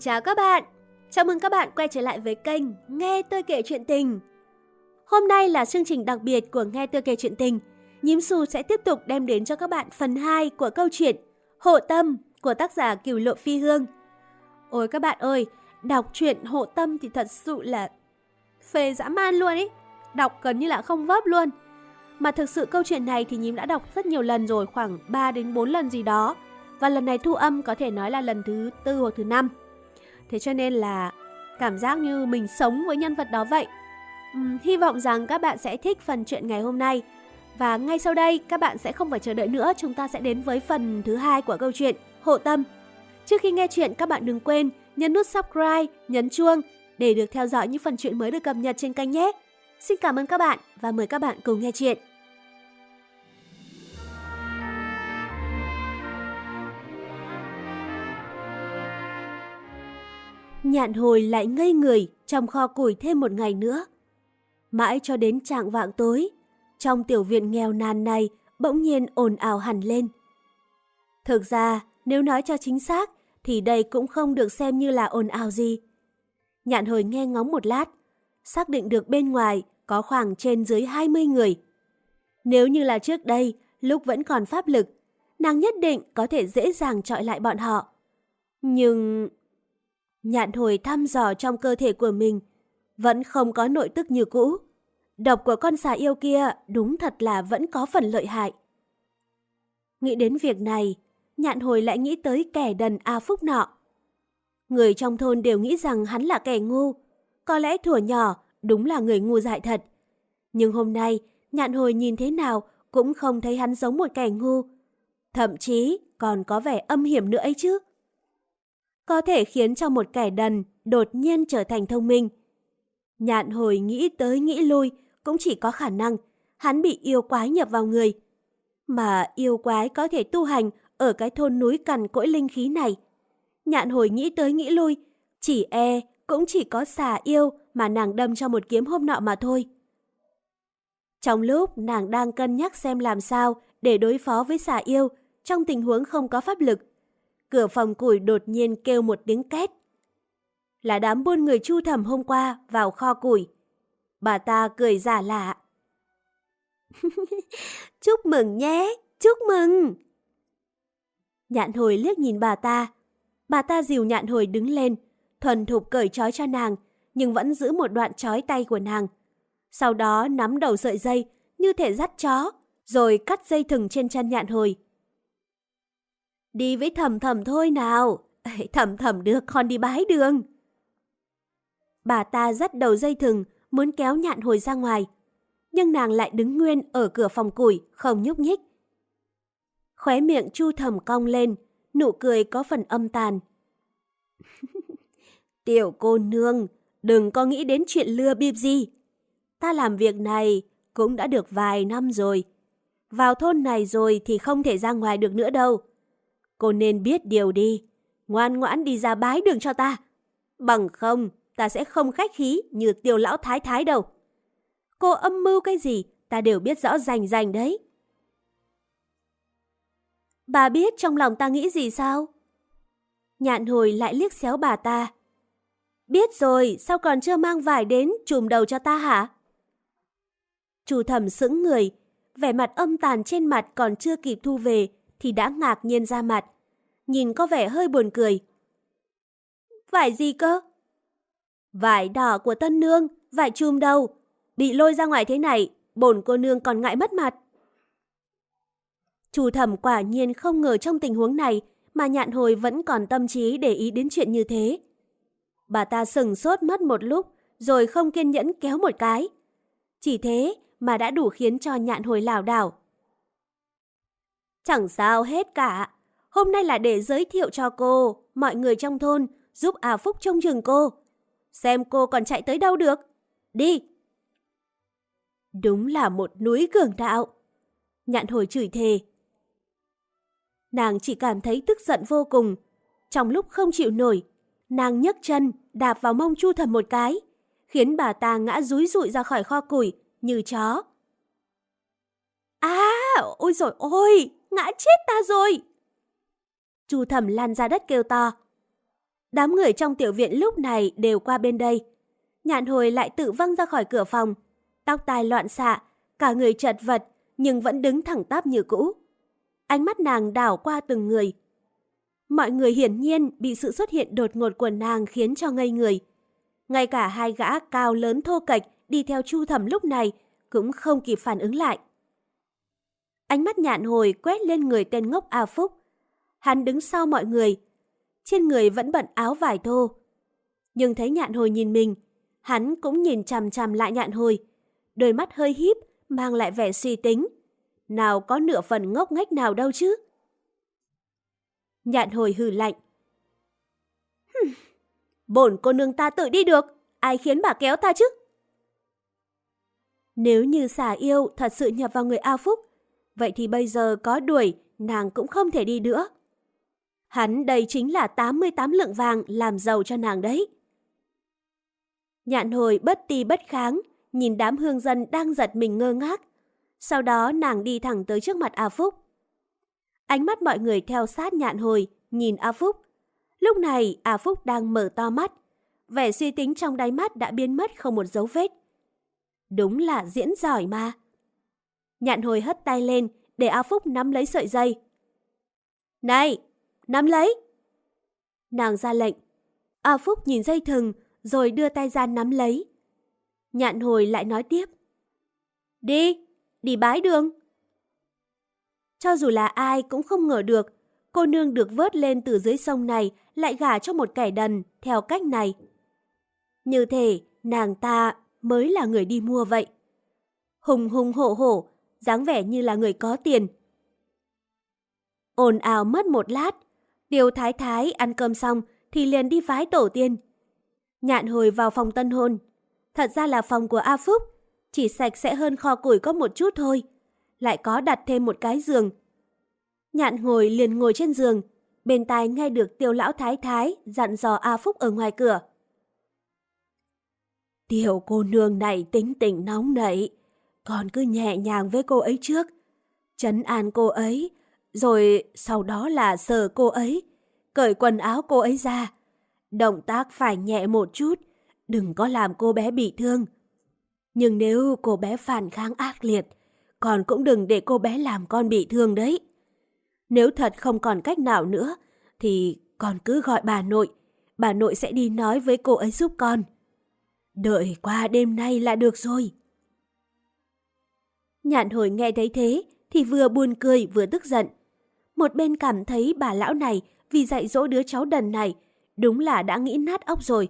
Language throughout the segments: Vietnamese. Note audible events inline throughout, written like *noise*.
chào các bạn. Chào mừng các bạn quay trở lại với kênh Nghe tôi kể chuyện tình. Hôm nay là chương trình đặc biệt của Nghe tôi kể chuyện tình. Nhím Xu sẽ tiếp tục đem đến cho các bạn phần 2 của câu chuyện Hộ Tâm của tác giả Cửu Lộ Phi Hương. Ôi các bạn ơi, đọc truyện Hộ Tâm thì thật sự là phê dã man luôn ý. Đọc gần như là không vấp luôn. Mà thực sự câu chuyện này thì nhím đã đọc rất nhiều lần rồi, khoảng 3 đến 4 lần gì đó. Và lần này thu âm có thể nói là lần thứ tư hoặc thứ năm. Thế cho nên là cảm giác như mình sống với nhân vật đó vậy. Uhm, hy vọng rằng các bạn sẽ thích phần chuyện ngày hôm nay. Và ngay sau đây các bạn sẽ không phải chờ đợi nữa, chúng ta sẽ đến với phần thứ hai của câu chuyện Hộ Tâm. Trước khi nghe chuyện các bạn đừng quên nhấn nút subscribe, nhấn chuông để được theo dõi những phần chuyện mới được cập nhật trên kênh nhé. Xin cảm ơn các bạn và mời các bạn cùng nghe chuyện. Nhạn hồi lại ngây người trong kho củi thêm một ngày nữa. Mãi cho đến trạng vạng tối, trong tiểu viện nghèo nàn này bỗng nhiên ồn ào hẳn lên. Thực ra, nếu nói cho chính xác, thì đây cũng không được xem như là ồn ào gì. Nhạn hồi nghe ngóng một lát, xác định được bên ngoài có khoảng trên dưới 20 người. Nếu như là trước đây, lúc vẫn còn pháp lực, nàng nhất định có thể dễ dàng trọi lại bọn họ. Nhưng Nhạn hồi thăm dò trong cơ thể của mình, vẫn không có nội tức như cũ. Độc của con xà yêu kia đúng thật là vẫn có phần lợi hại. Nghĩ đến việc này, nhạn hồi lại nghĩ tới kẻ đần A Phúc nọ. Người trong thôn đều nghĩ rằng hắn là kẻ ngu. Có lẽ thuở nhỏ đúng là người ngu dại thật. Nhưng hôm nay, nhạn hồi nhìn thế nào cũng không thấy hắn giống một kẻ ngu. Thậm chí còn có vẻ âm hiểm nữa ấy chứ có thể khiến cho một kẻ đần đột nhiên trở thành thông minh. Nhạn hồi nghĩ tới nghĩ lui cũng chỉ có khả năng hắn bị yêu quái nhập vào người. Mà yêu quái có thể tu hành ở cái thôn núi cằn cỗi linh khí này. Nhạn hồi nghĩ tới nghĩ lui, chỉ e cũng chỉ có xà yêu mà nàng đâm cho một kiếm hôm nọ mà thôi. Trong lúc nàng đang cân nhắc xem làm sao để đối phó với xà yêu trong tình huống không có pháp lực, cửa phòng củi đột nhiên kêu một tiếng két. Là đám buôn người chu thẩm hôm qua vào kho củi. Bà ta cười giả lạ. *laughs* chúc mừng nhé, chúc mừng. Nhạn hồi liếc nhìn bà ta. Bà ta dìu nhạn hồi đứng lên, thuần thục cởi trói cho nàng, nhưng vẫn giữ một đoạn trói tay của nàng. Sau đó nắm đầu sợi dây, như thể dắt chó, rồi cắt dây thừng trên chân nhạn hồi. Đi với thầm thầm thôi nào. *laughs* Thầm thầm đưa con đi bái đường. Bà ta dắt đầu dây thừng, muốn kéo nhạn hồi ra ngoài. Nhưng nàng lại đứng nguyên ở cửa phòng củi, không nhúc nhích. Khóe miệng chu thầm cong lên, nụ cười có phần âm tàn. *laughs* Tiểu cô nương, đừng có nghĩ đến chuyện lừa bịp gì. Ta làm việc này cũng đã được vài năm rồi. Vào thôn này rồi thì không thể ra ngoài được nữa đâu. Cô nên biết điều đi, ngoan ngoãn đi ra bái đường cho ta. Bằng không, ta sẽ không khách khí như tiêu lão thái thái đâu. Cô âm mưu cái gì, ta đều biết rõ rành rành đấy. Bà biết trong lòng ta nghĩ gì sao? Nhạn hồi lại liếc xéo bà ta. Biết rồi, sao còn chưa mang vải đến chùm đầu cho ta hả? Chủ thẩm sững người, vẻ mặt âm tàn trên mặt còn chưa kịp thu về thì đã ngạc nhiên ra mặt. Nhìn có vẻ hơi buồn cười. Vải gì cơ? Vải đỏ của tân nương, vải chùm đầu. Bị lôi ra ngoài thế này, bổn cô nương còn ngại mất mặt. Chủ thẩm quả nhiên không ngờ trong tình huống này mà nhạn hồi vẫn còn tâm trí để ý đến chuyện như thế. Bà ta sừng sốt mất một lúc rồi không kiên nhẫn kéo một cái. Chỉ thế mà đã đủ khiến cho nhạn hồi lảo đảo. Chẳng sao hết cả. Hôm nay là để giới thiệu cho cô, mọi người trong thôn, giúp à Phúc trông chừng cô. Xem cô còn chạy tới đâu được. Đi! Đúng là một núi cường đạo. Nhạn hồi chửi thề. Nàng chỉ cảm thấy tức giận vô cùng. Trong lúc không chịu nổi, nàng nhấc chân, đạp vào mông chu thầm một cái, khiến bà ta ngã rúi rụi ra khỏi kho củi như chó. À, ôi rồi ôi, ngã chết ta rồi. Chu thẩm lan ra đất kêu to. Đám người trong tiểu viện lúc này đều qua bên đây. Nhạn hồi lại tự văng ra khỏi cửa phòng. Tóc tai loạn xạ, cả người chật vật nhưng vẫn đứng thẳng tắp như cũ. Ánh mắt nàng đảo qua từng người. Mọi người hiển nhiên bị sự xuất hiện đột ngột của nàng khiến cho ngây người. Ngay cả hai gã cao lớn thô kệch đi theo chu thẩm lúc này cũng không kịp phản ứng lại. Ánh mắt nhạn hồi quét lên người tên ngốc A Phúc. Hắn đứng sau mọi người. Trên người vẫn bận áo vải thô. Nhưng thấy nhạn hồi nhìn mình, hắn cũng nhìn chằm chằm lại nhạn hồi. Đôi mắt hơi híp, mang lại vẻ suy tính. Nào có nửa phần ngốc nghếch nào đâu chứ. Nhạn hồi hừ lạnh. Bổn cô nương ta tự đi được, ai khiến bà kéo ta chứ? Nếu như xà yêu thật sự nhập vào người A Phúc, vậy thì bây giờ có đuổi, nàng cũng không thể đi nữa. Hắn đây chính là 88 lượng vàng làm giàu cho nàng đấy. Nhạn hồi bất ti bất kháng, nhìn đám hương dân đang giật mình ngơ ngác. Sau đó nàng đi thẳng tới trước mặt A Phúc. Ánh mắt mọi người theo sát nhạn hồi, nhìn A Phúc. Lúc này A Phúc đang mở to mắt. Vẻ suy tính trong đáy mắt đã biến mất không một dấu vết. Đúng là diễn giỏi mà. Nhạn hồi hất tay lên để A Phúc nắm lấy sợi dây. Này, nắm lấy! Nàng ra lệnh. A Phúc nhìn dây thừng rồi đưa tay ra nắm lấy. Nhạn hồi lại nói tiếp. Đi, đi bái đường. Cho dù là ai cũng không ngờ được, cô nương được vớt lên từ dưới sông này lại gả cho một kẻ đần theo cách này. Như thể nàng ta mới là người đi mua vậy. Hùng hùng hổ hổ, dáng vẻ như là người có tiền. ồn ào mất một lát, Tiêu Thái Thái ăn cơm xong thì liền đi phái tổ tiên. Nhạn hồi vào phòng tân hôn. Thật ra là phòng của A Phúc, chỉ sạch sẽ hơn kho củi có một chút thôi. Lại có đặt thêm một cái giường. Nhạn ngồi liền ngồi trên giường, bên tai nghe được tiêu lão thái thái dặn dò A Phúc ở ngoài cửa. Tiểu cô nương này tính tình nóng nảy, còn cứ nhẹ nhàng với cô ấy trước. Chấn an cô ấy, rồi sau đó là sờ cô ấy, cởi quần áo cô ấy ra. Động tác phải nhẹ một chút, đừng có làm cô bé bị thương. Nhưng nếu cô bé phản kháng ác liệt, còn cũng đừng để cô bé làm con bị thương đấy. Nếu thật không còn cách nào nữa, thì con cứ gọi bà nội, bà nội sẽ đi nói với cô ấy giúp con. Đợi qua đêm nay là được rồi. Nhạn hồi nghe thấy thế thì vừa buồn cười vừa tức giận. Một bên cảm thấy bà lão này vì dạy dỗ đứa cháu đần này đúng là đã nghĩ nát óc rồi.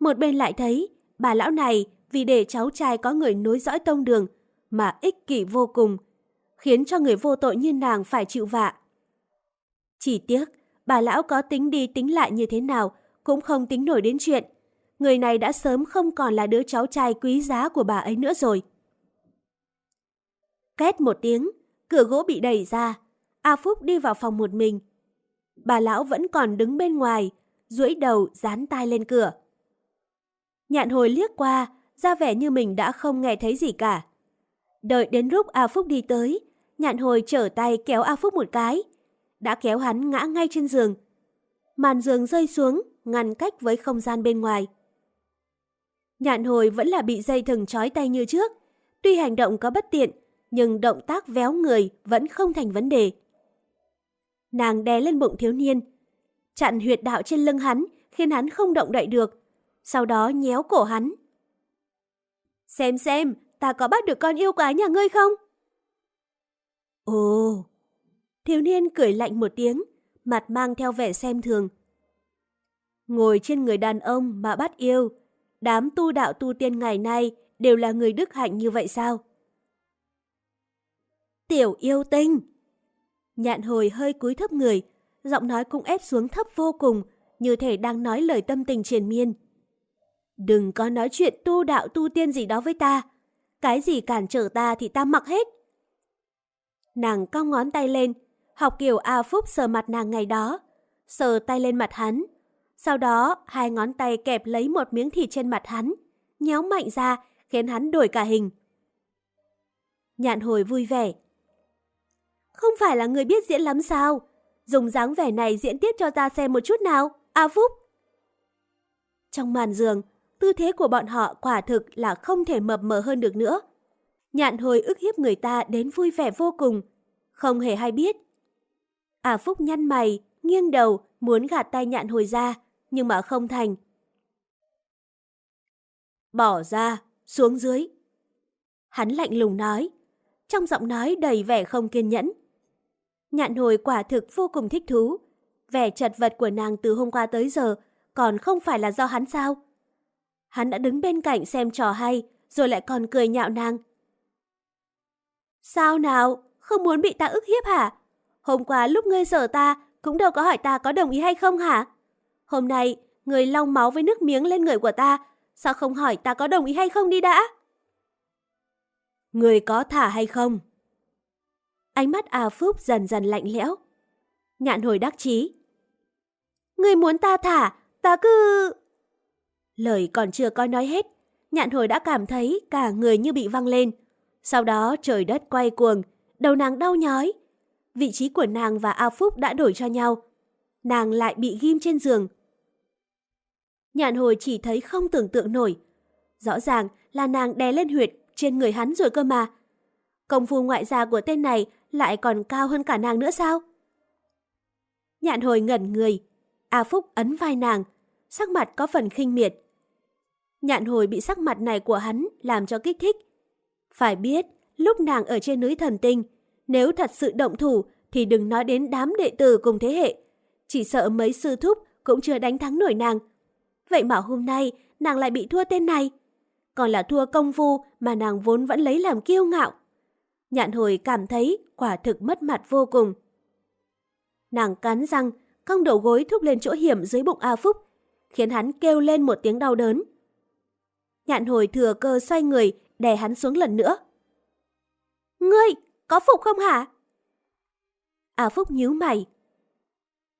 Một bên lại thấy bà lão này vì để cháu trai có người nối dõi tông đường mà ích kỷ vô cùng, khiến cho người vô tội như nàng phải chịu vạ. Chỉ tiếc, bà lão có tính đi tính lại như thế nào cũng không tính nổi đến chuyện người này đã sớm không còn là đứa cháu trai quý giá của bà ấy nữa rồi. Két một tiếng, cửa gỗ bị đẩy ra. A Phúc đi vào phòng một mình. Bà lão vẫn còn đứng bên ngoài, duỗi đầu dán tai lên cửa. Nhạn hồi liếc qua, ra vẻ như mình đã không nghe thấy gì cả. Đợi đến lúc A Phúc đi tới, nhạn hồi trở tay kéo A Phúc một cái. Đã kéo hắn ngã ngay trên giường. Màn giường rơi xuống, ngăn cách với không gian bên ngoài. Nhạn hồi vẫn là bị dây thừng trói tay như trước. Tuy hành động có bất tiện, nhưng động tác véo người vẫn không thành vấn đề. Nàng đè lên bụng thiếu niên, chặn huyệt đạo trên lưng hắn, khiến hắn không động đậy được. Sau đó nhéo cổ hắn. Xem xem, ta có bắt được con yêu quái nhà ngươi không? Ồ! Thiếu niên cười lạnh một tiếng, mặt mang theo vẻ xem thường. Ngồi trên người đàn ông mà bắt yêu, đám tu đạo tu tiên ngày nay đều là người đức hạnh như vậy sao? Tiểu yêu tinh! Nhạn hồi hơi cúi thấp người, giọng nói cũng ép xuống thấp vô cùng, như thể đang nói lời tâm tình triền miên. Đừng có nói chuyện tu đạo tu tiên gì đó với ta. Cái gì cản trở ta thì ta mặc hết. Nàng cong ngón tay lên, học kiểu A Phúc sờ mặt nàng ngày đó. Sờ tay lên mặt hắn, sau đó, hai ngón tay kẹp lấy một miếng thịt trên mặt hắn, nhéo mạnh ra, khiến hắn đổi cả hình. Nhạn hồi vui vẻ. Không phải là người biết diễn lắm sao? Dùng dáng vẻ này diễn tiếp cho ta xem một chút nào, A Phúc. Trong màn giường, tư thế của bọn họ quả thực là không thể mập mờ hơn được nữa. Nhạn hồi ức hiếp người ta đến vui vẻ vô cùng, không hề hay biết. À Phúc nhăn mày, nghiêng đầu, muốn gạt tay nhạn hồi ra, nhưng mà không thành. Bỏ ra, xuống dưới. Hắn lạnh lùng nói, trong giọng nói đầy vẻ không kiên nhẫn. Nhạn hồi quả thực vô cùng thích thú. Vẻ chật vật của nàng từ hôm qua tới giờ còn không phải là do hắn sao? Hắn đã đứng bên cạnh xem trò hay, rồi lại còn cười nhạo nàng. Sao nào? Không muốn bị ta ức hiếp hả? Hôm qua lúc ngươi sợ ta, cũng đâu có hỏi ta có đồng ý hay không hả? Hôm nay, người long máu với nước miếng lên người của ta, sao không hỏi ta có đồng ý hay không đi đã? Người có thả hay không? Ánh mắt A Phúc dần dần lạnh lẽo. Nhạn hồi đắc chí. Người muốn ta thả, ta cứ... Lời còn chưa coi nói hết, nhạn hồi đã cảm thấy cả người như bị văng lên. Sau đó trời đất quay cuồng, đầu nàng đau nhói. Vị trí của nàng và A Phúc đã đổi cho nhau. Nàng lại bị ghim trên giường. Nhạn hồi chỉ thấy không tưởng tượng nổi. Rõ ràng là nàng đè lên huyệt trên người hắn rồi cơ mà. Công phu ngoại gia của tên này lại còn cao hơn cả nàng nữa sao? Nhạn hồi ngẩn người. A Phúc ấn vai nàng, sắc mặt có phần khinh miệt. Nhạn hồi bị sắc mặt này của hắn làm cho kích thích. Phải biết, lúc nàng ở trên núi thần tinh, nếu thật sự động thủ thì đừng nói đến đám đệ tử cùng thế hệ. Chỉ sợ mấy sư thúc cũng chưa đánh thắng nổi nàng. Vậy mà hôm nay nàng lại bị thua tên này. Còn là thua công phu mà nàng vốn vẫn lấy làm kiêu ngạo. Nhạn hồi cảm thấy quả thực mất mặt vô cùng. Nàng cắn răng, cong đầu gối thúc lên chỗ hiểm dưới bụng A Phúc, khiến hắn kêu lên một tiếng đau đớn. Nhạn hồi thừa cơ xoay người, đè hắn xuống lần nữa. Ngươi, có phục không hả? A Phúc nhíu mày.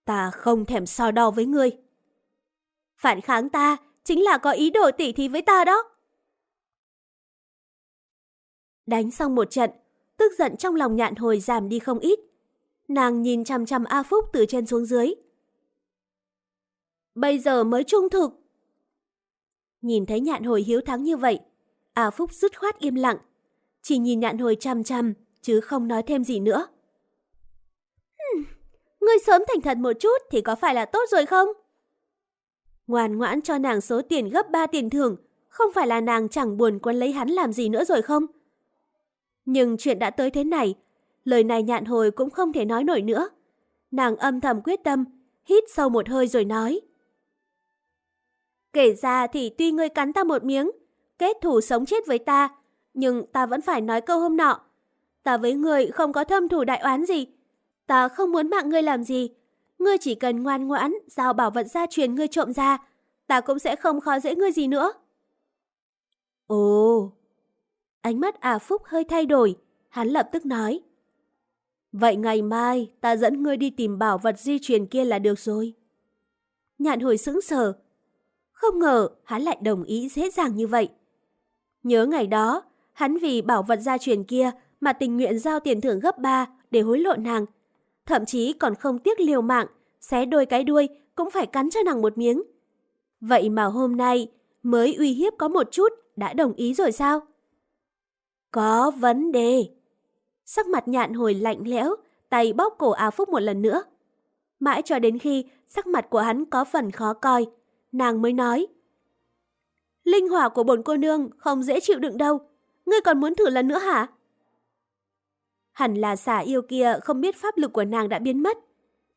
Ta không thèm so đo với ngươi. Phản kháng ta chính là có ý đồ tỉ thí với ta đó. Đánh xong một trận, tức giận trong lòng nhạn hồi giảm đi không ít. Nàng nhìn chăm chăm A Phúc từ trên xuống dưới. Bây giờ mới trung thực. Nhìn thấy nhạn hồi hiếu thắng như vậy, A Phúc dứt khoát im lặng. Chỉ nhìn nhạn hồi chăm chăm, chứ không nói thêm gì nữa. Hmm, ngươi sớm thành thật một chút thì có phải là tốt rồi không? Ngoan ngoãn cho nàng số tiền gấp 3 tiền thưởng, không phải là nàng chẳng buồn quân lấy hắn làm gì nữa rồi không? Nhưng chuyện đã tới thế này, lời này nhạn hồi cũng không thể nói nổi nữa. Nàng âm thầm quyết tâm, hít sâu một hơi rồi nói. Kể ra thì tuy ngươi cắn ta một miếng, kết thủ sống chết với ta, nhưng ta vẫn phải nói câu hôm nọ. Ta với ngươi không có thâm thù đại oán gì. Ta không muốn mạng ngươi làm gì. Ngươi chỉ cần ngoan ngoãn, giao bảo vật gia truyền ngươi trộm ra, ta cũng sẽ không khó dễ ngươi gì nữa. Ồ, Ánh mắt à Phúc hơi thay đổi, hắn lập tức nói. Vậy ngày mai ta dẫn ngươi đi tìm bảo vật di truyền kia là được rồi. Nhạn hồi sững sờ. Không ngờ hắn lại đồng ý dễ dàng như vậy. Nhớ ngày đó, hắn vì bảo vật gia truyền kia mà tình nguyện giao tiền thưởng gấp ba để hối lộ nàng. Thậm chí còn không tiếc liều mạng, xé đôi cái đuôi cũng phải cắn cho nàng một miếng. Vậy mà hôm nay mới uy hiếp có một chút đã đồng ý rồi sao? Có vấn đề. Sắc mặt nhạn hồi lạnh lẽo, tay bóp cổ áo Phúc một lần nữa. Mãi cho đến khi sắc mặt của hắn có phần khó coi, nàng mới nói. Linh hỏa của bồn cô nương không dễ chịu đựng đâu. Ngươi còn muốn thử lần nữa hả? Hẳn là xả yêu kia không biết pháp lực của nàng đã biến mất.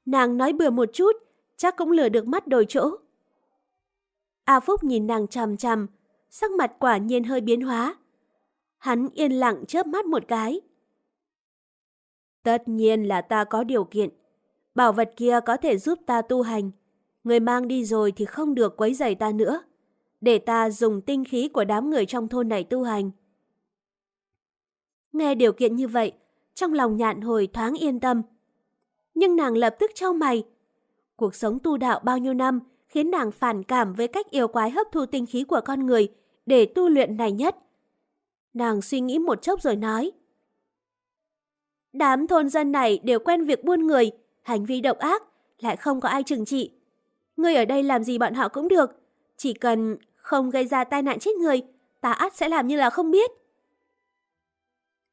Nàng nói bừa một chút, chắc cũng lừa được mắt đôi chỗ. A Phúc nhìn nàng chằm chằm, sắc mặt quả nhiên hơi biến hóa. Hắn yên lặng chớp mắt một cái. Tất nhiên là ta có điều kiện. Bảo vật kia có thể giúp ta tu hành. Người mang đi rồi thì không được quấy rầy ta nữa. Để ta dùng tinh khí của đám người trong thôn này tu hành. Nghe điều kiện như vậy, trong lòng nhạn hồi thoáng yên tâm. Nhưng nàng lập tức trao mày. Cuộc sống tu đạo bao nhiêu năm khiến nàng phản cảm với cách yêu quái hấp thu tinh khí của con người để tu luyện này nhất. Nàng suy nghĩ một chốc rồi nói. Đám thôn dân này đều quen việc buôn người, hành vi độc ác, lại không có ai trừng trị. Người ở đây làm gì bọn họ cũng được, Chỉ cần không gây ra tai nạn chết người, ta ắt sẽ làm như là không biết.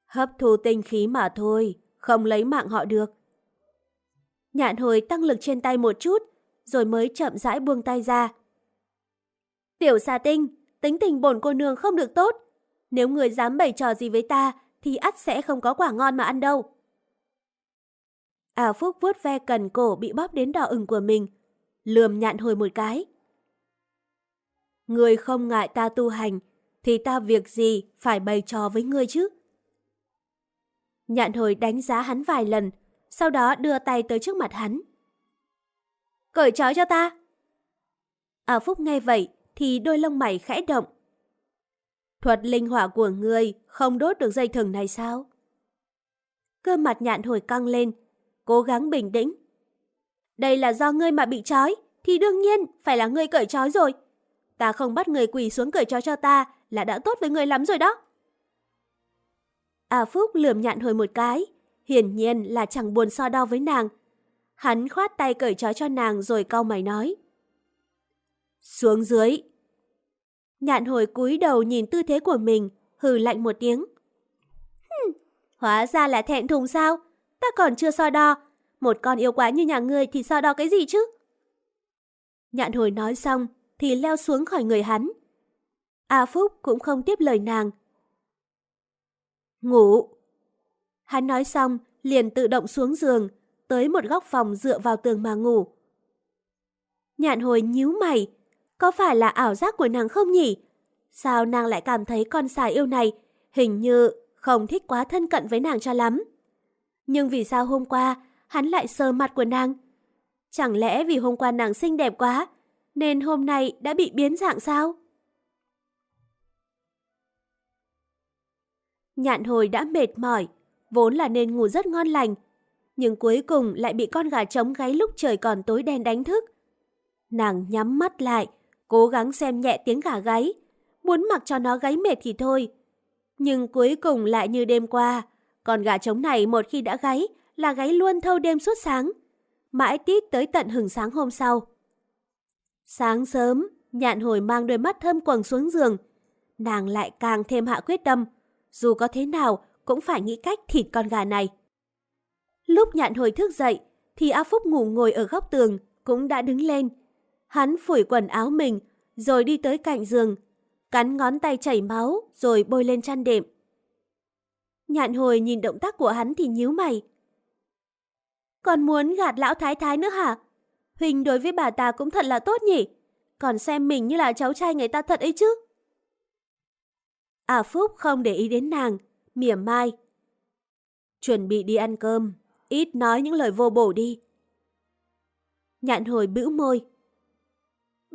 Hấp thu tinh khí mà thôi, không lấy mạng họ được. Nhạn hồi tăng lực trên tay một chút, rồi mới chậm rãi buông tay ra. Tiểu xà tinh, tính tình bổn cô nương không được tốt. Nếu người dám bày trò gì với ta, thì ắt sẽ không có quả ngon mà ăn đâu. Ảo Phúc vuốt ve cần cổ bị bóp đến đỏ ửng của mình, lườm nhạn hồi một cái. Người không ngại ta tu hành, thì ta việc gì phải bày trò với ngươi chứ? Nhạn hồi đánh giá hắn vài lần, sau đó đưa tay tới trước mặt hắn. Cởi trói cho ta. Ảo Phúc nghe vậy thì đôi lông mày khẽ động. Thuật linh hỏa của ngươi không đốt được dây thừng này sao? Cơ mặt nhạn hồi căng lên, cố gắng bình tĩnh. Đây là do ngươi mà bị trói, thì đương nhiên phải là ngươi cởi trói rồi. Ta không bắt người quỳ xuống cởi trói cho ta là đã tốt với ngươi lắm rồi đó. A Phúc lườm nhạn hồi một cái, hiển nhiên là chẳng buồn so đo với nàng. Hắn khoát tay cởi trói cho nàng rồi cau mày nói. Xuống dưới. Nhạn hồi cúi đầu nhìn tư thế của mình, hừ lạnh một tiếng. Hừm, hóa ra là thẹn thùng sao? Ta còn chưa so đo. Một con yêu quái như nhà ngươi thì so đo cái gì chứ? Nhạn hồi nói xong thì leo xuống khỏi người hắn. A Phúc cũng không tiếp lời nàng. Ngủ. Hắn nói xong liền tự động xuống giường, tới một góc phòng dựa vào tường mà ngủ. Nhạn hồi nhíu mày, có phải là ảo giác của nàng không nhỉ? Sao nàng lại cảm thấy con xà yêu này hình như không thích quá thân cận với nàng cho lắm? Nhưng vì sao hôm qua hắn lại sờ mặt của nàng? Chẳng lẽ vì hôm qua nàng xinh đẹp quá, nên hôm nay đã bị biến dạng sao? Nhạn hồi đã mệt mỏi, vốn là nên ngủ rất ngon lành, nhưng cuối cùng lại bị con gà trống gáy lúc trời còn tối đen đánh thức. Nàng nhắm mắt lại, cố gắng xem nhẹ tiếng gà gáy, muốn mặc cho nó gáy mệt thì thôi. Nhưng cuối cùng lại như đêm qua, con gà trống này một khi đã gáy là gáy luôn thâu đêm suốt sáng, mãi tít tới tận hừng sáng hôm sau. Sáng sớm, nhạn hồi mang đôi mắt thơm quầng xuống giường, nàng lại càng thêm hạ quyết tâm, dù có thế nào cũng phải nghĩ cách thịt con gà này. Lúc nhạn hồi thức dậy, thì A Phúc ngủ ngồi ở góc tường, cũng đã đứng lên. Hắn phủi quần áo mình, rồi đi tới cạnh giường, cắn ngón tay chảy máu, rồi bôi lên chăn đệm. Nhạn hồi nhìn động tác của hắn thì nhíu mày. Còn muốn gạt lão thái thái nữa hả? Huỳnh đối với bà ta cũng thật là tốt nhỉ? Còn xem mình như là cháu trai người ta thật ấy chứ? À Phúc không để ý đến nàng, mỉa mai. Chuẩn bị đi ăn cơm, ít nói những lời vô bổ đi. Nhạn hồi bĩu môi.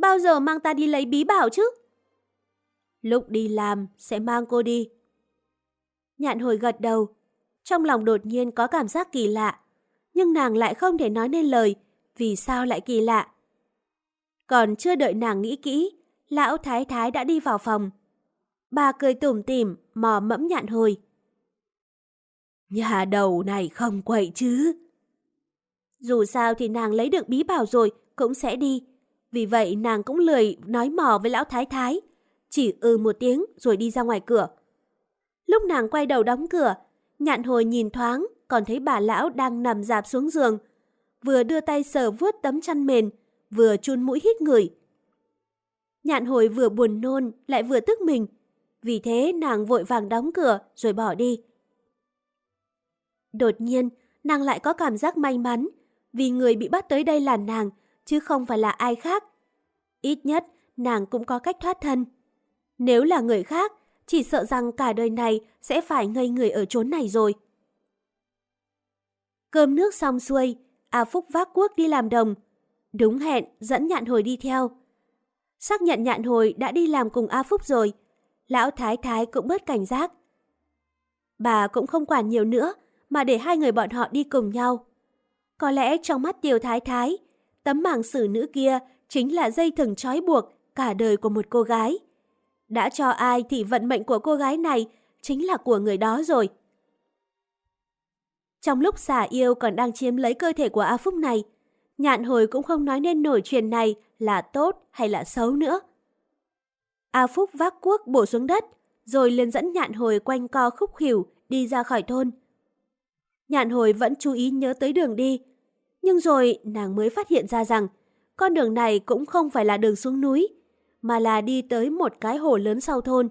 Bao giờ mang ta đi lấy bí bảo chứ? Lúc đi làm sẽ mang cô đi. Nhạn hồi gật đầu, trong lòng đột nhiên có cảm giác kỳ lạ, nhưng nàng lại không thể nói nên lời, vì sao lại kỳ lạ. Còn chưa đợi nàng nghĩ kỹ, lão thái thái đã đi vào phòng. Bà cười tủm tỉm, mò mẫm nhạn hồi. Nhà đầu này không quậy chứ. Dù sao thì nàng lấy được bí bảo rồi, cũng sẽ đi. Vì vậy nàng cũng lười nói mò với lão thái thái. Chỉ ừ một tiếng rồi đi ra ngoài cửa. Lúc nàng quay đầu đóng cửa, nhạn hồi nhìn thoáng, còn thấy bà lão đang nằm dạp xuống giường. Vừa đưa tay sờ vuốt tấm chăn mền, vừa chun mũi hít người. Nhạn hồi vừa buồn nôn, lại vừa tức mình. Vì thế nàng vội vàng đóng cửa rồi bỏ đi. Đột nhiên, nàng lại có cảm giác may mắn, vì người bị bắt tới đây là nàng, chứ không phải là ai khác. Ít nhất, nàng cũng có cách thoát thân. Nếu là người khác, chỉ sợ rằng cả đời này sẽ phải ngây người ở chốn này rồi. Cơm nước xong xuôi, A Phúc vác cuốc đi làm đồng. Đúng hẹn, dẫn nhạn hồi đi theo. Xác nhận nhạn hồi đã đi làm cùng A Phúc rồi. Lão Thái Thái cũng bớt cảnh giác. Bà cũng không quản nhiều nữa, mà để hai người bọn họ đi cùng nhau. Có lẽ trong mắt Tiêu Thái Thái, tấm màng xử nữ kia chính là dây thừng trói buộc cả đời của một cô gái. Đã cho ai thì vận mệnh của cô gái này chính là của người đó rồi. Trong lúc xả yêu còn đang chiếm lấy cơ thể của A Phúc này, nhạn hồi cũng không nói nên nổi chuyện này là tốt hay là xấu nữa. A Phúc vác cuốc bổ xuống đất, rồi liền dẫn nhạn hồi quanh co khúc khỉu đi ra khỏi thôn. Nhạn hồi vẫn chú ý nhớ tới đường đi, nhưng rồi nàng mới phát hiện ra rằng con đường này cũng không phải là đường xuống núi, mà là đi tới một cái hồ lớn sau thôn.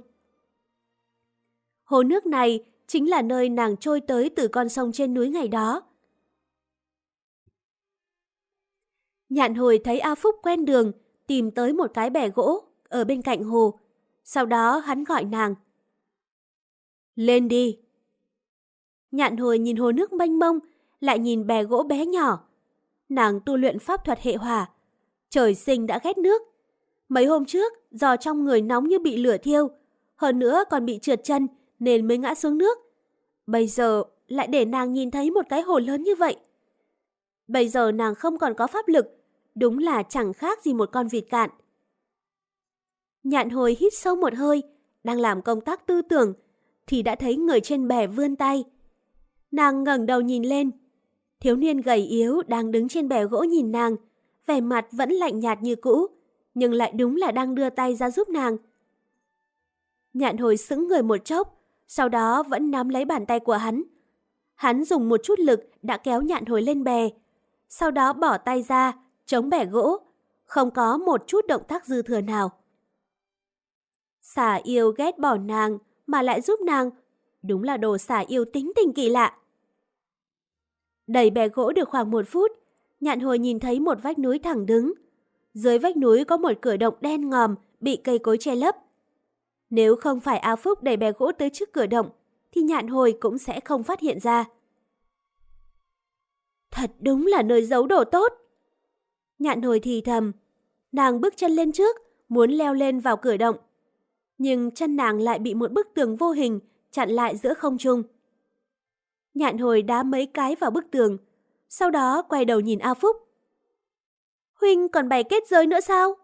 Hồ nước này chính là nơi nàng trôi tới từ con sông trên núi ngày đó. Nhạn hồi thấy A Phúc quen đường, tìm tới một cái bè gỗ ở bên cạnh hồ. Sau đó hắn gọi nàng. Lên đi. Nhạn hồi nhìn hồ nước mênh mông, lại nhìn bè gỗ bé nhỏ. Nàng tu luyện pháp thuật hệ hỏa. Trời sinh đã ghét nước. Mấy hôm trước, do trong người nóng như bị lửa thiêu, hơn nữa còn bị trượt chân nên mới ngã xuống nước. Bây giờ lại để nàng nhìn thấy một cái hồ lớn như vậy. Bây giờ nàng không còn có pháp lực, đúng là chẳng khác gì một con vịt cạn. Nhạn hồi hít sâu một hơi, đang làm công tác tư tưởng, thì đã thấy người trên bè vươn tay. Nàng ngẩng đầu nhìn lên. Thiếu niên gầy yếu đang đứng trên bè gỗ nhìn nàng, vẻ mặt vẫn lạnh nhạt như cũ, nhưng lại đúng là đang đưa tay ra giúp nàng. Nhạn hồi sững người một chốc, sau đó vẫn nắm lấy bàn tay của hắn. Hắn dùng một chút lực đã kéo nhạn hồi lên bè, sau đó bỏ tay ra, chống bẻ gỗ, không có một chút động tác dư thừa nào. Xả yêu ghét bỏ nàng mà lại giúp nàng, đúng là đồ xả yêu tính tình kỳ lạ. Đẩy bè gỗ được khoảng một phút, nhạn hồi nhìn thấy một vách núi thẳng đứng. Dưới vách núi có một cửa động đen ngòm bị cây cối che lấp. Nếu không phải A Phúc đẩy bè gỗ tới trước cửa động, thì nhạn hồi cũng sẽ không phát hiện ra. Thật đúng là nơi giấu đồ tốt. Nhạn hồi thì thầm. Nàng bước chân lên trước, muốn leo lên vào cửa động. Nhưng chân nàng lại bị một bức tường vô hình chặn lại giữa không trung. Nhạn hồi đá mấy cái vào bức tường, sau đó quay đầu nhìn A Phúc. Huynh còn bày kết giới nữa sao?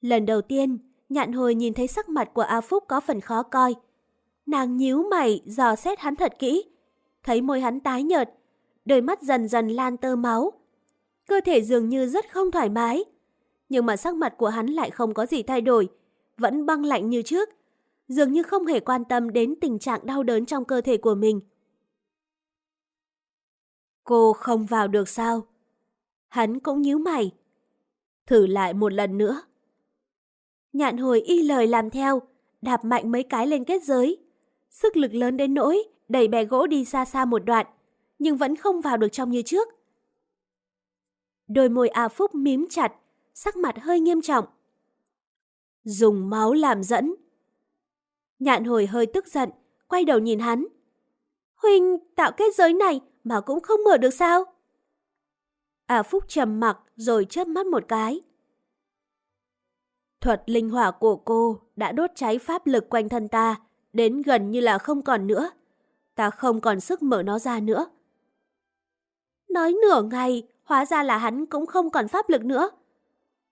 Lần đầu tiên, nhạn hồi nhìn thấy sắc mặt của A Phúc có phần khó coi. Nàng nhíu mày dò xét hắn thật kỹ, thấy môi hắn tái nhợt, đôi mắt dần dần lan tơ máu, cơ thể dường như rất không thoải mái. Nhưng mà sắc mặt của hắn lại không có gì thay đổi, vẫn băng lạnh như trước, dường như không hề quan tâm đến tình trạng đau đớn trong cơ thể của mình. Cô không vào được sao? Hắn cũng nhíu mày. Thử lại một lần nữa. Nhạn hồi y lời làm theo, đạp mạnh mấy cái lên kết giới. Sức lực lớn đến nỗi, đẩy bè gỗ đi xa xa một đoạn, nhưng vẫn không vào được trong như trước. Đôi môi A Phúc mím chặt, sắc mặt hơi nghiêm trọng. Dùng máu làm dẫn. Nhạn hồi hơi tức giận, quay đầu nhìn hắn. Huynh tạo kết giới này mà cũng không mở được sao? à Phúc trầm mặc rồi chớp mắt một cái. Thuật linh hỏa của cô đã đốt cháy pháp lực quanh thân ta, đến gần như là không còn nữa. Ta không còn sức mở nó ra nữa. Nói nửa ngày, hóa ra là hắn cũng không còn pháp lực nữa.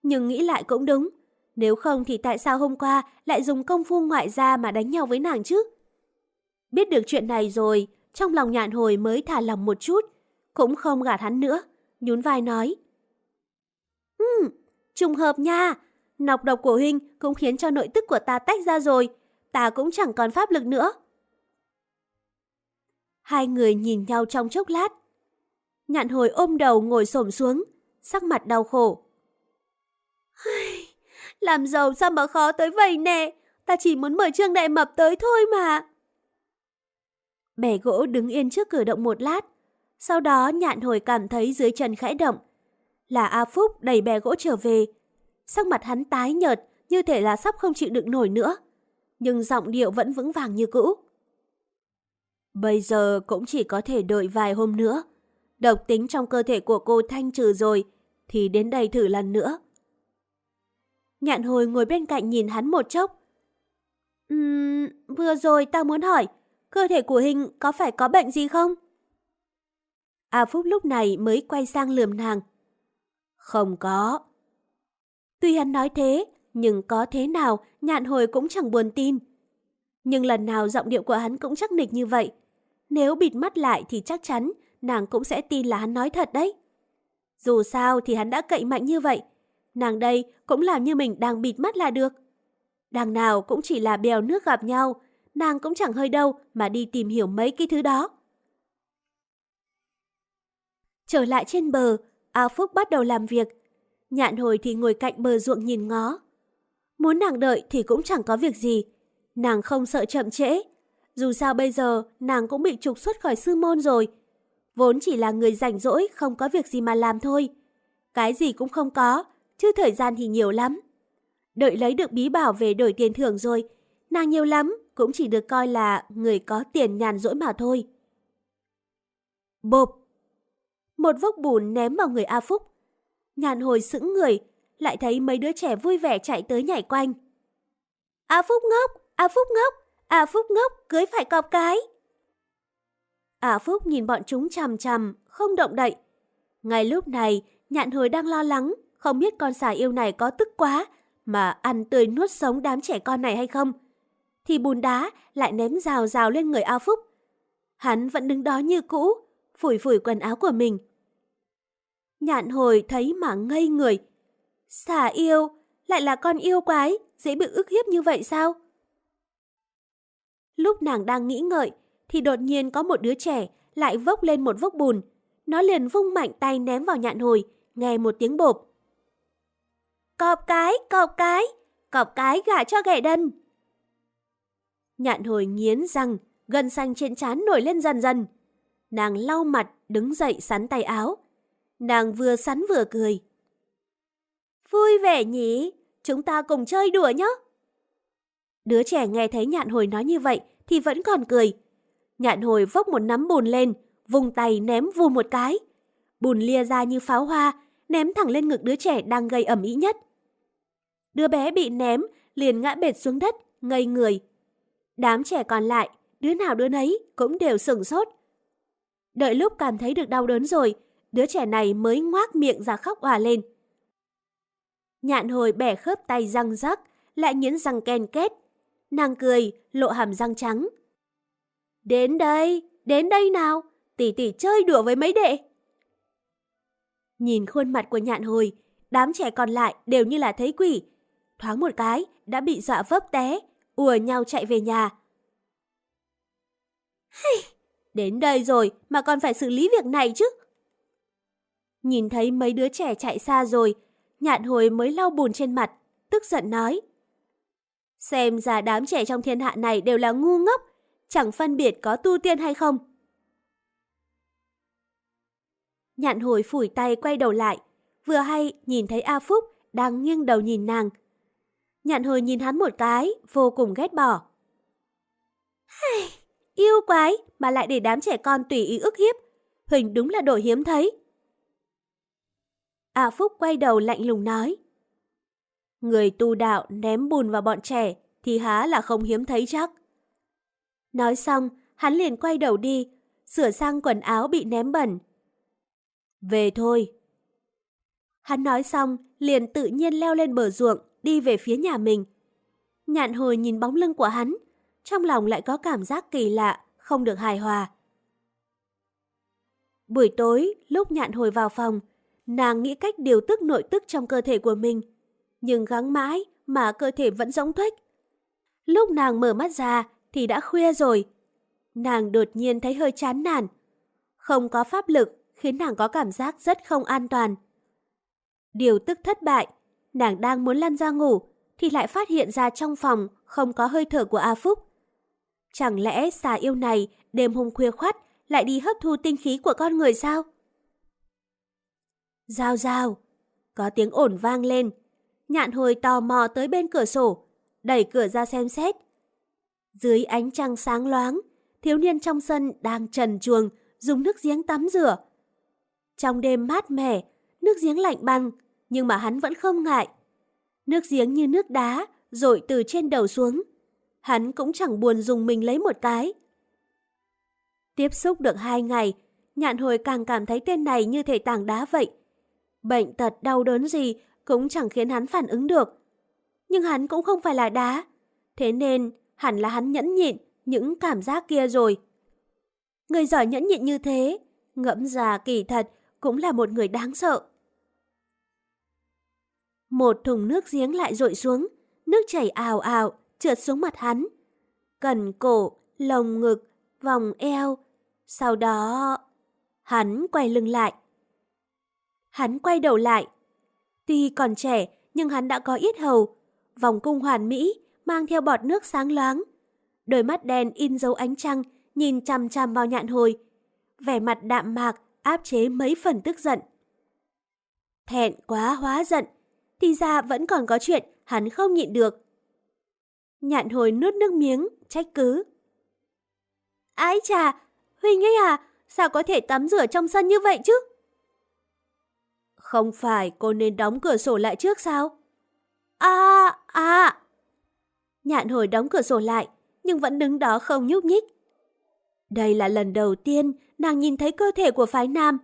Nhưng nghĩ lại cũng đúng, nếu không thì tại sao hôm qua lại dùng công phu ngoại gia mà đánh nhau với nàng chứ? Biết được chuyện này rồi, trong lòng nhạn hồi mới thả lòng một chút, cũng không gạt hắn nữa, nhún vai nói. Ừm, trùng hợp nha, nọc độc của huynh cũng khiến cho nội tức của ta tách ra rồi, ta cũng chẳng còn pháp lực nữa. Hai người nhìn nhau trong chốc lát, Nhạn hồi ôm đầu ngồi xổm xuống, sắc mặt đau khổ. Làm giàu sao mà khó tới vậy nè, ta chỉ muốn mời Trương Đại Mập tới thôi mà bè gỗ đứng yên trước cửa động một lát, sau đó nhạn hồi cảm thấy dưới chân khẽ động. Là A Phúc đẩy bè gỗ trở về. Sắc mặt hắn tái nhợt, như thể là sắp không chịu đựng nổi nữa. Nhưng giọng điệu vẫn vững vàng như cũ. Bây giờ cũng chỉ có thể đợi vài hôm nữa độc tính trong cơ thể của cô thanh trừ rồi, thì đến đây thử lần nữa. Nhạn hồi ngồi bên cạnh nhìn hắn một chốc. Uhm, vừa rồi tao muốn hỏi, cơ thể của Hình có phải có bệnh gì không? A Phúc lúc này mới quay sang lườm nàng. Không có. Tuy hắn nói thế, nhưng có thế nào nhạn hồi cũng chẳng buồn tin. Nhưng lần nào giọng điệu của hắn cũng chắc nịch như vậy. Nếu bịt mắt lại thì chắc chắn nàng cũng sẽ tin là hắn nói thật đấy. Dù sao thì hắn đã cậy mạnh như vậy, nàng đây cũng làm như mình đang bịt mắt là được. Đằng nào cũng chỉ là bèo nước gặp nhau, nàng cũng chẳng hơi đâu mà đi tìm hiểu mấy cái thứ đó. Trở lại trên bờ, A Phúc bắt đầu làm việc. Nhạn hồi thì ngồi cạnh bờ ruộng nhìn ngó. Muốn nàng đợi thì cũng chẳng có việc gì. Nàng không sợ chậm trễ. Dù sao bây giờ nàng cũng bị trục xuất khỏi sư môn rồi. Vốn chỉ là người rảnh rỗi không có việc gì mà làm thôi. Cái gì cũng không có, chứ thời gian thì nhiều lắm. Đợi lấy được bí bảo về đổi tiền thưởng rồi, nàng nhiều lắm cũng chỉ được coi là người có tiền nhàn rỗi mà thôi. Bộp! Một vốc bùn ném vào người A Phúc. Nhàn hồi sững người, lại thấy mấy đứa trẻ vui vẻ chạy tới nhảy quanh. A Phúc ngốc! A Phúc ngốc! A Phúc ngốc! Cưới phải cọp cái! A Phúc nhìn bọn chúng chằm chằm, không động đậy. Ngay lúc này, nhạn hồi đang lo lắng, không biết con xà yêu này có tức quá, mà ăn tươi nuốt sống đám trẻ con này hay không. Thì bùn đá lại ném rào rào lên người A Phúc. Hắn vẫn đứng đó như cũ, phủi phủi quần áo của mình. Nhạn hồi thấy mà ngây người. Xà yêu, lại là con yêu quái, dễ bị ức hiếp như vậy sao? Lúc nàng đang nghĩ ngợi, thì đột nhiên có một đứa trẻ lại vốc lên một vốc bùn. Nó liền vung mạnh tay ném vào nhạn hồi, nghe một tiếng bộp. Cọp cái, cọp cái, cọp cái gả cho ghẻ đần. Nhạn hồi nghiến răng, gân xanh trên trán nổi lên dần dần. Nàng lau mặt, đứng dậy sắn tay áo. Nàng vừa sắn vừa cười. Vui vẻ nhỉ, chúng ta cùng chơi đùa nhé. Đứa trẻ nghe thấy nhạn hồi nói như vậy thì vẫn còn cười. Nhạn hồi vốc một nắm bùn lên, vùng tay ném vù một cái. Bùn lia ra như pháo hoa, ném thẳng lên ngực đứa trẻ đang gây ẩm ý nhất. Đứa bé bị ném, liền ngã bệt xuống đất, ngây người. Đám trẻ còn lại, đứa nào đứa nấy cũng đều sửng sốt. Đợi lúc cảm thấy được đau đớn rồi, đứa trẻ này mới ngoác miệng ra khóc òa lên. Nhạn hồi bẻ khớp tay răng rắc, lại nghiến răng ken kết Nàng cười, lộ hàm răng trắng. Đến đây, đến đây nào, tỷ tỷ chơi đùa với mấy đệ. Nhìn khuôn mặt của nhạn hồi, đám trẻ còn lại đều như là thấy quỷ. Thoáng một cái, đã bị dọa vấp té, ùa nhau chạy về nhà. Hây đến đây rồi mà còn phải xử lý việc này chứ. Nhìn thấy mấy đứa trẻ chạy xa rồi, nhạn hồi mới lau bùn trên mặt, tức giận nói. Xem ra đám trẻ trong thiên hạ này đều là ngu ngốc, chẳng phân biệt có tu tiên hay không. Nhạn hồi phủi tay quay đầu lại, vừa hay nhìn thấy A Phúc đang nghiêng đầu nhìn nàng. Nhạn hồi nhìn hắn một cái, vô cùng ghét bỏ. Hay, yêu quái mà lại để đám trẻ con tùy ý ức hiếp. Huỳnh đúng là đồ hiếm thấy. A Phúc quay đầu lạnh lùng nói. Người tu đạo ném bùn vào bọn trẻ thì há là không hiếm thấy chắc. Nói xong, hắn liền quay đầu đi, sửa sang quần áo bị ném bẩn. Về thôi. Hắn nói xong, liền tự nhiên leo lên bờ ruộng, đi về phía nhà mình. Nhạn hồi nhìn bóng lưng của hắn, trong lòng lại có cảm giác kỳ lạ, không được hài hòa. Buổi tối, lúc nhạn hồi vào phòng, nàng nghĩ cách điều tức nội tức trong cơ thể của mình. Nhưng gắng mãi mà cơ thể vẫn giống thuếch. Lúc nàng mở mắt ra thì đã khuya rồi. Nàng đột nhiên thấy hơi chán nản. Không có pháp lực khiến nàng có cảm giác rất không an toàn. Điều tức thất bại, nàng đang muốn lăn ra ngủ thì lại phát hiện ra trong phòng không có hơi thở của A Phúc. Chẳng lẽ xà yêu này đêm hôm khuya khoắt lại đi hấp thu tinh khí của con người sao? Giao giao, có tiếng ổn vang lên. Nhạn hồi tò mò tới bên cửa sổ, đẩy cửa ra xem xét. Dưới ánh trăng sáng loáng, thiếu niên trong sân đang trần chuồng dùng nước giếng tắm rửa. Trong đêm mát mẻ, nước giếng lạnh băng, nhưng mà hắn vẫn không ngại. Nước giếng như nước đá, rội từ trên đầu xuống. Hắn cũng chẳng buồn dùng mình lấy một cái. Tiếp xúc được hai ngày, nhạn hồi càng cảm thấy tên này như thể tảng đá vậy. Bệnh tật đau đớn gì cũng chẳng khiến hắn phản ứng được. Nhưng hắn cũng không phải là đá. Thế nên hẳn là hắn nhẫn nhịn những cảm giác kia rồi. Người giỏi nhẫn nhịn như thế, ngẫm già kỳ thật cũng là một người đáng sợ. Một thùng nước giếng lại rội xuống, nước chảy ào ào, trượt xuống mặt hắn. Cần cổ, lồng ngực, vòng eo. Sau đó, hắn quay lưng lại. Hắn quay đầu lại. Tuy còn trẻ, nhưng hắn đã có ít hầu, vòng cung hoàn mỹ, mang theo bọt nước sáng loáng. Đôi mắt đen in dấu ánh trăng, nhìn chằm chằm vào nhạn hồi. Vẻ mặt đạm mạc, áp chế mấy phần tức giận. Thẹn quá hóa giận, thì ra vẫn còn có chuyện hắn không nhịn được. Nhạn hồi nuốt nước miếng, trách cứ. Ái chà, Huynh ấy à, sao có thể tắm rửa trong sân như vậy chứ? Không phải cô nên đóng cửa sổ lại trước sao? À, à. Nhạn hồi đóng cửa sổ lại, nhưng vẫn đứng đó không nhúc nhích. Đây là lần đầu tiên nàng nhìn thấy cơ thể của phái nam.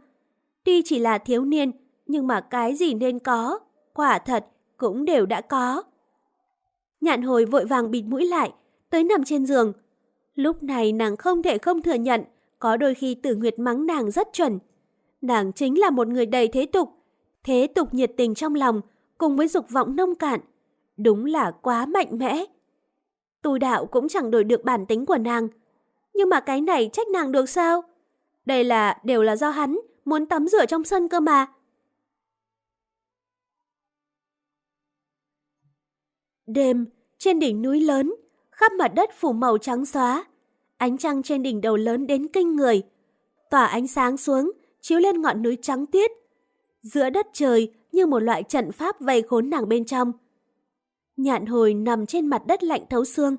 Tuy chỉ là thiếu niên, nhưng mà cái gì nên có, quả thật cũng đều đã có. Nhạn hồi vội vàng bịt mũi lại, tới nằm trên giường. Lúc này nàng không thể không thừa nhận, có đôi khi tử nguyệt mắng nàng rất chuẩn. Nàng chính là một người đầy thế tục, thế tục nhiệt tình trong lòng, cùng với dục vọng nông cạn. Đúng là quá mạnh mẽ. Tu đạo cũng chẳng đổi được bản tính của nàng. Nhưng mà cái này trách nàng được sao? Đây là đều là do hắn muốn tắm rửa trong sân cơ mà. Đêm, trên đỉnh núi lớn, khắp mặt đất phủ màu trắng xóa. Ánh trăng trên đỉnh đầu lớn đến kinh người. Tỏa ánh sáng xuống, chiếu lên ngọn núi trắng tuyết. Giữa đất trời như một loại trận pháp vây khốn nàng bên trong. Nhạn hồi nằm trên mặt đất lạnh thấu xương,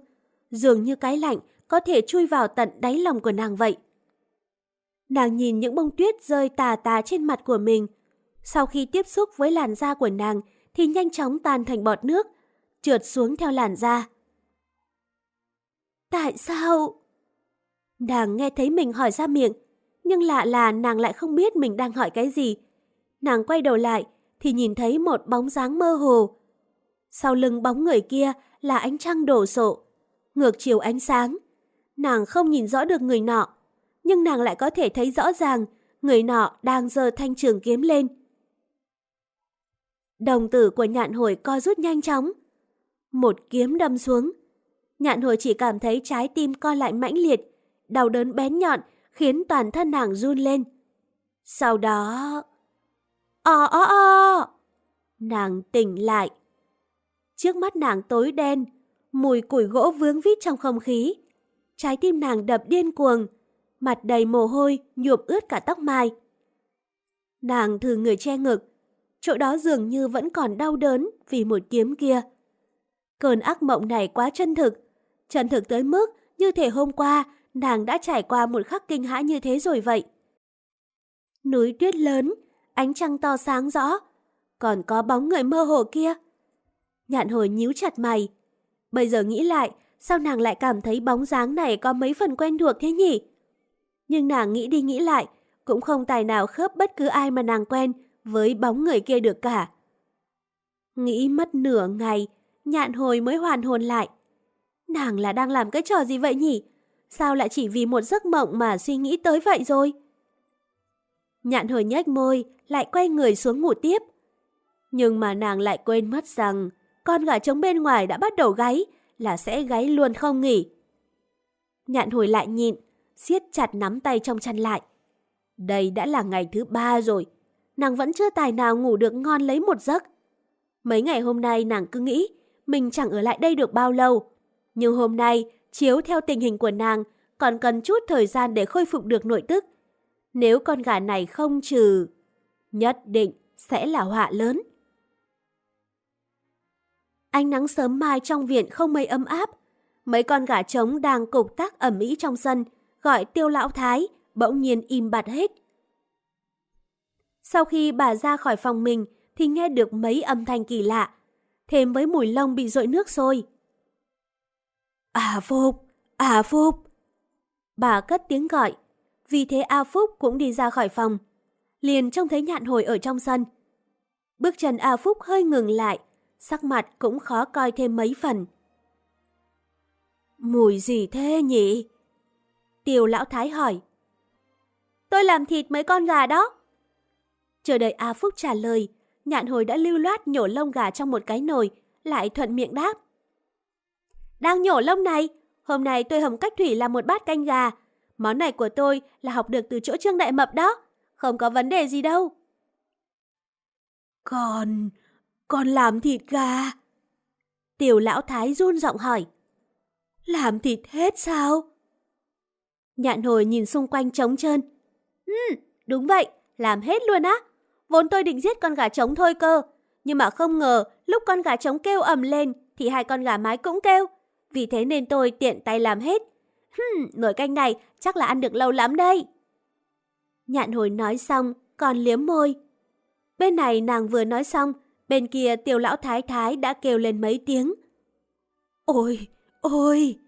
dường như cái lạnh có thể chui vào tận đáy lòng của nàng vậy. Nàng nhìn những bông tuyết rơi tà tà trên mặt của mình. Sau khi tiếp xúc với làn da của nàng thì nhanh chóng tan thành bọt nước, trượt xuống theo làn da. Tại sao? Nàng nghe thấy mình hỏi ra miệng, nhưng lạ là nàng lại không biết mình đang hỏi cái gì. Nàng quay đầu lại thì nhìn thấy một bóng dáng mơ hồ. Sau lưng bóng người kia là ánh trăng đổ sộ, ngược chiều ánh sáng. Nàng không nhìn rõ được người nọ, nhưng nàng lại có thể thấy rõ ràng người nọ đang giơ thanh trường kiếm lên. Đồng tử của nhạn hồi co rút nhanh chóng. Một kiếm đâm xuống. Nhạn hồi chỉ cảm thấy trái tim co lại mãnh liệt, đau đớn bén nhọn khiến toàn thân nàng run lên. Sau đó... Ồ ồ ồ! Nàng tỉnh lại. Trước mắt nàng tối đen, mùi củi gỗ vướng vít trong không khí. Trái tim nàng đập điên cuồng, mặt đầy mồ hôi, nhuộm ướt cả tóc mai. Nàng thử người che ngực, chỗ đó dường như vẫn còn đau đớn vì một kiếm kia. Cơn ác mộng này quá chân thực, chân thực tới mức như thể hôm qua nàng đã trải qua một khắc kinh hãi như thế rồi vậy. Núi tuyết lớn, ánh trăng to sáng rõ, còn có bóng người mơ hồ kia. Nhạn hồi nhíu chặt mày. Bây giờ nghĩ lại, sao nàng lại cảm thấy bóng dáng này có mấy phần quen thuộc thế nhỉ? Nhưng nàng nghĩ đi nghĩ lại, cũng không tài nào khớp bất cứ ai mà nàng quen với bóng người kia được cả. Nghĩ mất nửa ngày, nhạn hồi mới hoàn hồn lại. Nàng là đang làm cái trò gì vậy nhỉ? Sao lại chỉ vì một giấc mộng mà suy nghĩ tới vậy rồi? Nhạn hồi nhếch môi, lại quay người xuống ngủ tiếp. Nhưng mà nàng lại quên mất rằng con gà trống bên ngoài đã bắt đầu gáy, là sẽ gáy luôn không nghỉ. Nhạn hồi lại nhịn, siết chặt nắm tay trong chăn lại. Đây đã là ngày thứ ba rồi, nàng vẫn chưa tài nào ngủ được ngon lấy một giấc. Mấy ngày hôm nay nàng cứ nghĩ mình chẳng ở lại đây được bao lâu. Nhưng hôm nay, chiếu theo tình hình của nàng, còn cần chút thời gian để khôi phục được nội tức. Nếu con gà này không trừ, nhất định sẽ là họa lớn. Ánh nắng sớm mai trong viện không mây ấm áp. Mấy con gà trống đang cục tác ẩm ý trong sân, gọi tiêu lão thái, bỗng nhiên im bặt hết. Sau khi bà ra khỏi phòng mình thì nghe được mấy âm thanh kỳ lạ, thêm với mùi lông bị rội nước sôi. À Phúc, à Phúc. Bà cất tiếng gọi, vì thế A Phúc cũng đi ra khỏi phòng. Liền trông thấy nhạn hồi ở trong sân. Bước chân A Phúc hơi ngừng lại, sắc mặt cũng khó coi thêm mấy phần. Mùi gì thế nhỉ? Tiều lão thái hỏi. Tôi làm thịt mấy con gà đó. Chờ đợi A Phúc trả lời, nhạn hồi đã lưu loát nhổ lông gà trong một cái nồi, lại thuận miệng đáp. Đang nhổ lông này, hôm nay tôi hầm cách thủy làm một bát canh gà. Món này của tôi là học được từ chỗ Trương Đại Mập đó, không có vấn đề gì đâu. Còn... còn làm thịt gà? Tiểu lão thái run giọng hỏi. Làm thịt hết sao? Nhạn hồi nhìn xung quanh trống trơn. Ừ, đúng vậy, làm hết luôn á. Vốn tôi định giết con gà trống thôi cơ. Nhưng mà không ngờ, lúc con gà trống kêu ầm lên, thì hai con gà mái cũng kêu. Vì thế nên tôi tiện tay làm hết. Hừm, nồi canh này chắc là ăn được lâu lắm đây. Nhạn hồi nói xong, còn liếm môi. Bên này nàng vừa nói xong, bên kia tiểu lão thái thái đã kêu lên mấy tiếng. Ôi, ôi!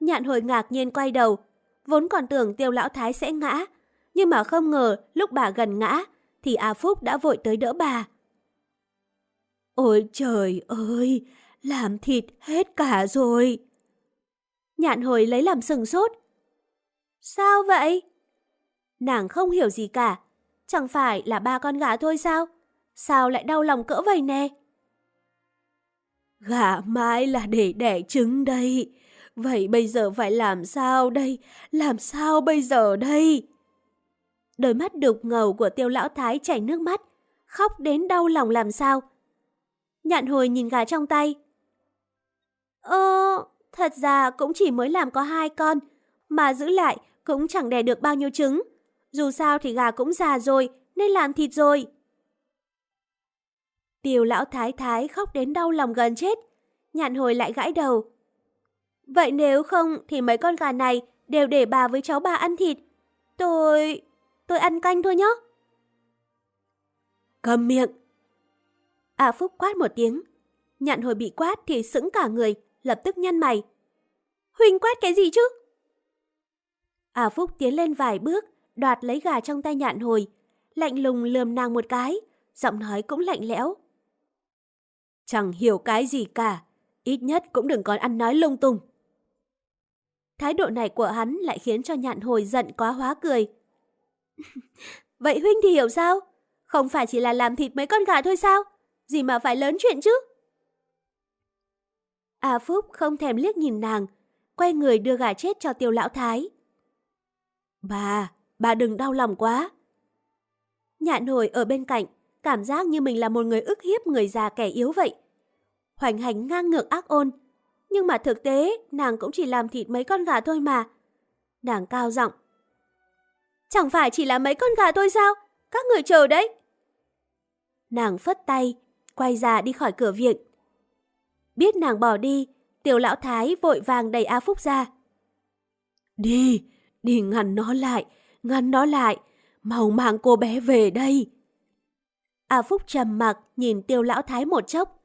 Nhạn hồi ngạc nhiên quay đầu, vốn còn tưởng tiêu lão thái sẽ ngã, nhưng mà không ngờ lúc bà gần ngã, thì A Phúc đã vội tới đỡ bà. Ôi trời ơi, làm thịt hết cả rồi. Nhạn hồi lấy làm sừng sốt. Sao vậy? Nàng không hiểu gì cả. Chẳng phải là ba con gà thôi sao? Sao lại đau lòng cỡ vậy nè? Gà mái là để đẻ trứng đây. Vậy bây giờ phải làm sao đây? Làm sao bây giờ đây? Đôi mắt đục ngầu của tiêu lão thái chảy nước mắt, khóc đến đau lòng làm sao. Nhạn hồi nhìn gà trong tay. Ơ, thật ra cũng chỉ mới làm có hai con, mà giữ lại cũng chẳng đẻ được bao nhiêu trứng. Dù sao thì gà cũng già rồi, nên làm thịt rồi. Tiêu lão thái thái khóc đến đau lòng gần chết. Nhạn hồi lại gãi đầu. Vậy nếu không thì mấy con gà này đều để bà với cháu bà ăn thịt. Tôi tôi ăn canh thôi nhé. Cầm miệng. À Phúc quát một tiếng. Nhạn hồi bị quát thì sững cả người, lập tức nhăn mày. Huỳnh quát cái gì chứ? À Phúc tiến lên vài bước, đoạt lấy gà trong tay nhạn hồi, lạnh lùng lườm nàng một cái, giọng nói cũng lạnh lẽo. Chẳng hiểu cái gì cả, ít nhất cũng đừng còn ăn nói lung tung. Thái độ này của hắn lại khiến cho nhạn hồi giận quá hóa cười. Vậy huynh thì hiểu sao? Không phải chỉ là làm thịt mấy con gà thôi sao? Gì mà phải lớn chuyện chứ? A Phúc không thèm liếc nhìn nàng, quay người đưa gà chết cho tiêu lão thái. Bà, bà đừng đau lòng quá. Nhạn hồi ở bên cạnh, cảm giác như mình là một người ức hiếp người già kẻ yếu vậy. Hoành hành ngang ngược ác ôn, nhưng mà thực tế nàng cũng chỉ làm thịt mấy con gà thôi mà. Nàng cao giọng. Chẳng phải chỉ là mấy con gà thôi sao? Các người chờ đấy. Nàng phất tay, quay ra đi khỏi cửa viện. Biết nàng bỏ đi, tiểu lão thái vội vàng đẩy A Phúc ra. Đi, đi ngăn nó lại, ngăn nó lại, mau mang cô bé về đây. A Phúc trầm mặc nhìn tiêu lão thái một chốc.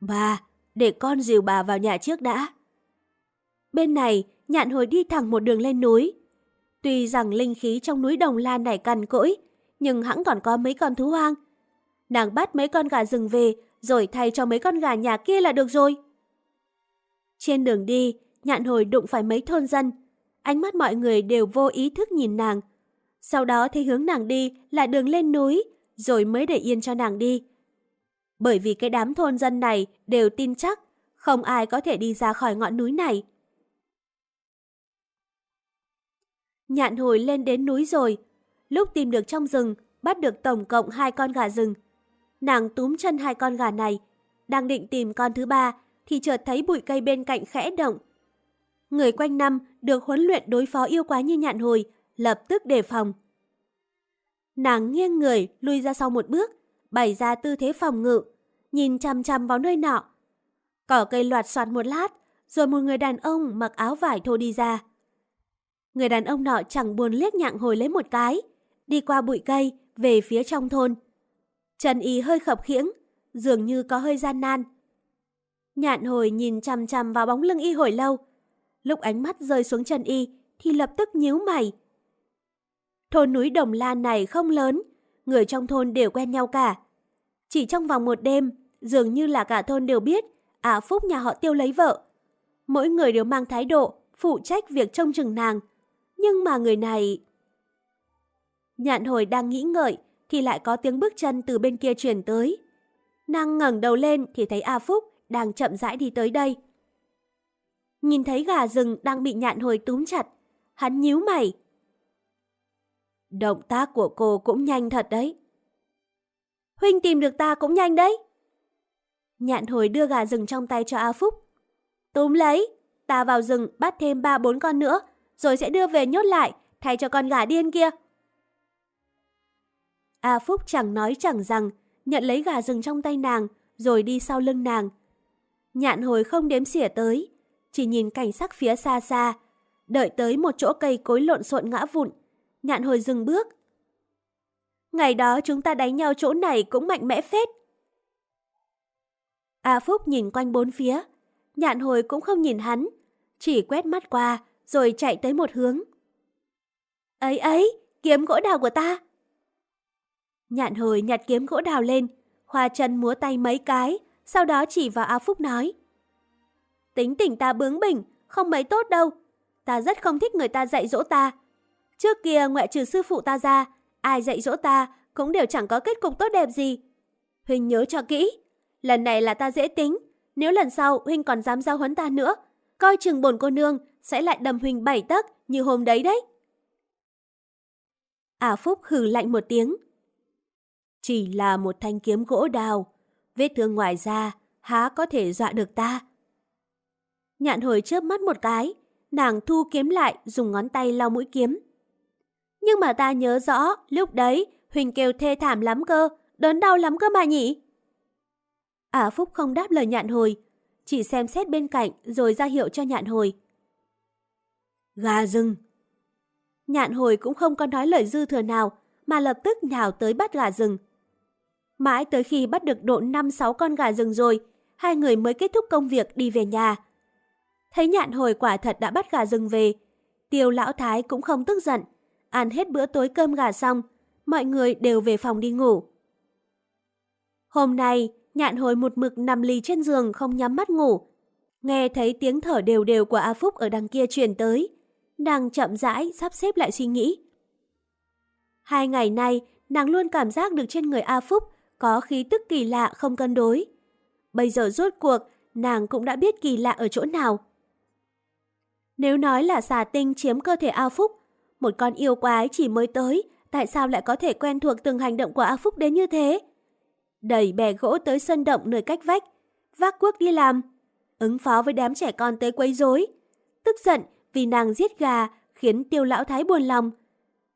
Bà, để con dìu bà vào nhà trước đã. Bên này, nhạn hồi đi thẳng một đường lên núi. Tuy rằng linh khí trong núi Đồng Lan này cằn cỗi, nhưng hẳn còn có mấy con thú hoang. Nàng bắt mấy con gà rừng về, rồi thay cho mấy con gà nhà kia là được rồi. Trên đường đi, nhạn hồi đụng phải mấy thôn dân. Ánh mắt mọi người đều vô ý thức nhìn nàng. Sau đó thấy hướng nàng đi là đường lên núi, rồi mới để yên cho nàng đi. Bởi vì cái đám thôn dân này đều tin chắc không ai có thể đi ra khỏi ngọn núi này. Nhạn hồi lên đến núi rồi. Lúc tìm được trong rừng, bắt được tổng cộng hai con gà rừng. Nàng túm chân hai con gà này, đang định tìm con thứ ba thì chợt thấy bụi cây bên cạnh khẽ động. Người quanh năm được huấn luyện đối phó yêu quá như nhạn hồi, lập tức đề phòng. Nàng nghiêng người lui ra sau một bước, bày ra tư thế phòng ngự, nhìn chằm chằm vào nơi nọ. Cỏ cây loạt soạt một lát, rồi một người đàn ông mặc áo vải thô đi ra. Người đàn ông nọ chẳng buồn liếc nhạng hồi lấy một cái, đi qua bụi cây, về phía trong thôn. Trần Y hơi khập khiễng, dường như có hơi gian nan. Nhạn hồi nhìn chằm chằm vào bóng lưng Y hồi lâu. Lúc ánh mắt rơi xuống Trần Y thì lập tức nhíu mày. Thôn núi Đồng Lan này không lớn, người trong thôn đều quen nhau cả. Chỉ trong vòng một đêm, dường như là cả thôn đều biết Ả Phúc nhà họ tiêu lấy vợ. Mỗi người đều mang thái độ, phụ trách việc trông chừng nàng. Nhưng mà người này... Nhạn hồi đang nghĩ ngợi, thì lại có tiếng bước chân từ bên kia truyền tới. Nàng ngẩng đầu lên thì thấy A Phúc đang chậm rãi đi tới đây. Nhìn thấy gà rừng đang bị nhạn hồi túm chặt, hắn nhíu mày. Động tác của cô cũng nhanh thật đấy. Huynh tìm được ta cũng nhanh đấy. Nhạn hồi đưa gà rừng trong tay cho A Phúc. Túm lấy, ta vào rừng bắt thêm ba bốn con nữa, rồi sẽ đưa về nhốt lại, thay cho con gà điên kia. A Phúc chẳng nói chẳng rằng, nhận lấy gà rừng trong tay nàng, rồi đi sau lưng nàng. Nhạn hồi không đếm xỉa tới, chỉ nhìn cảnh sắc phía xa xa, đợi tới một chỗ cây cối lộn xộn ngã vụn. Nhạn hồi dừng bước. Ngày đó chúng ta đánh nhau chỗ này cũng mạnh mẽ phết. A Phúc nhìn quanh bốn phía, nhạn hồi cũng không nhìn hắn, chỉ quét mắt qua rồi chạy tới một hướng. Ấy ấy, kiếm gỗ đào của ta. Nhạn hồi nhặt kiếm gỗ đào lên, hoa chân múa tay mấy cái, sau đó chỉ vào áo Phúc nói. Tính tình ta bướng bỉnh, không mấy tốt đâu. Ta rất không thích người ta dạy dỗ ta. Trước kia ngoại trừ sư phụ ta ra, ai dạy dỗ ta cũng đều chẳng có kết cục tốt đẹp gì. Huynh nhớ cho kỹ, lần này là ta dễ tính, nếu lần sau Huynh còn dám giao huấn ta nữa, coi chừng bồn cô nương sẽ lại đầm huỳnh bảy tấc như hôm đấy đấy. À Phúc hừ lạnh một tiếng. Chỉ là một thanh kiếm gỗ đào, vết thương ngoài da há có thể dọa được ta. Nhạn hồi chớp mắt một cái, nàng thu kiếm lại dùng ngón tay lau mũi kiếm. Nhưng mà ta nhớ rõ, lúc đấy, Huỳnh kêu thê thảm lắm cơ, đớn đau lắm cơ mà nhỉ? Ả Phúc không đáp lời nhạn hồi, chỉ xem xét bên cạnh rồi ra hiệu cho nhạn hồi. Gà rừng. Nhạn hồi cũng không có nói lời dư thừa nào, mà lập tức nhào tới bắt gà rừng. Mãi tới khi bắt được độ 5-6 con gà rừng rồi, hai người mới kết thúc công việc đi về nhà. Thấy nhạn hồi quả thật đã bắt gà rừng về, tiêu lão thái cũng không tức giận. Ăn hết bữa tối cơm gà xong, mọi người đều về phòng đi ngủ. Hôm nay, nhạn hồi một mực nằm lì trên giường không nhắm mắt ngủ. Nghe thấy tiếng thở đều đều của A Phúc ở đằng kia truyền tới. Nàng chậm rãi sắp xếp lại suy nghĩ. Hai ngày nay, nàng luôn cảm giác được trên người A Phúc có khí tức kỳ lạ không cân đối. Bây giờ rốt cuộc, nàng cũng đã biết kỳ lạ ở chỗ nào. Nếu nói là xà tinh chiếm cơ thể A Phúc, một con yêu quái chỉ mới tới, tại sao lại có thể quen thuộc từng hành động của A Phúc đến như thế? Đẩy bè gỗ tới sân động nơi cách vách, vác cuốc đi làm, ứng phó với đám trẻ con tới quấy rối. Tức giận vì nàng giết gà khiến tiêu lão thái buồn lòng.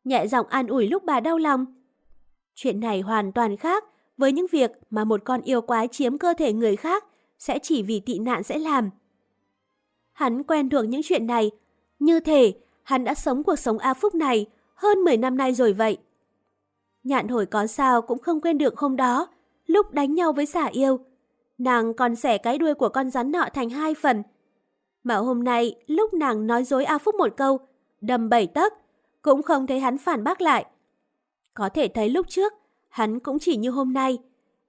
Nhẹ giọng an ủi lúc bà đau lòng. Chuyện này hoàn toàn khác với những việc mà một con yêu quái chiếm cơ thể người khác sẽ chỉ vì tị nạn sẽ làm. Hắn quen thuộc những chuyện này, như thể hắn đã sống cuộc sống A Phúc này hơn 10 năm nay rồi vậy. Nhạn hồi có sao cũng không quên được hôm đó, lúc đánh nhau với xả yêu. Nàng còn xẻ cái đuôi của con rắn nọ thành hai phần. Mà hôm nay, lúc nàng nói dối A Phúc một câu, đầm bảy tấc, cũng không thấy hắn phản bác lại. Có thể thấy lúc trước, hắn cũng chỉ như hôm nay,